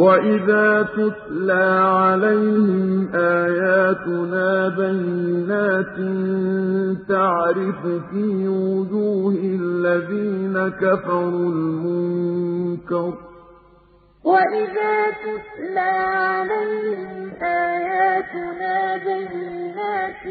وَإِذَا تُتْلَىٰ عَلَيْهِمْ آيَاتُنَا بَيِّنَاتٍ تَعْرِفُ فِي وُجُوهِ الَّذِينَ كَفَرُوا الْمُنكَرَ ۖ وَإِذَا تُتْلَىٰ عَلَيْهِمْ آيَاتُنَا بَيِّنَاتٍ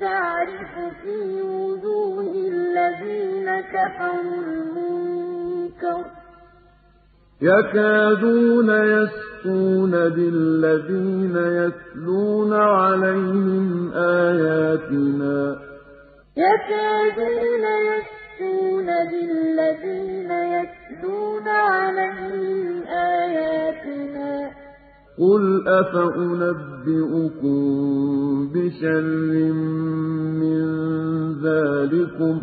تَعْرِفُ فِي وُجُوهِ الَّذِينَ كَفَرُوا الْمُنكَرَ ۖ يَكَادُونَ يَسْطُونَ بِالَّذِينَ يَتْلُونَ عَلَيْهِمْ آيَاتِنَا ۗ. قُلْ أَفَأُنَبِّئُكُم بِشَرٍّ مِّن ذَٰلِكُمُ ۗ؟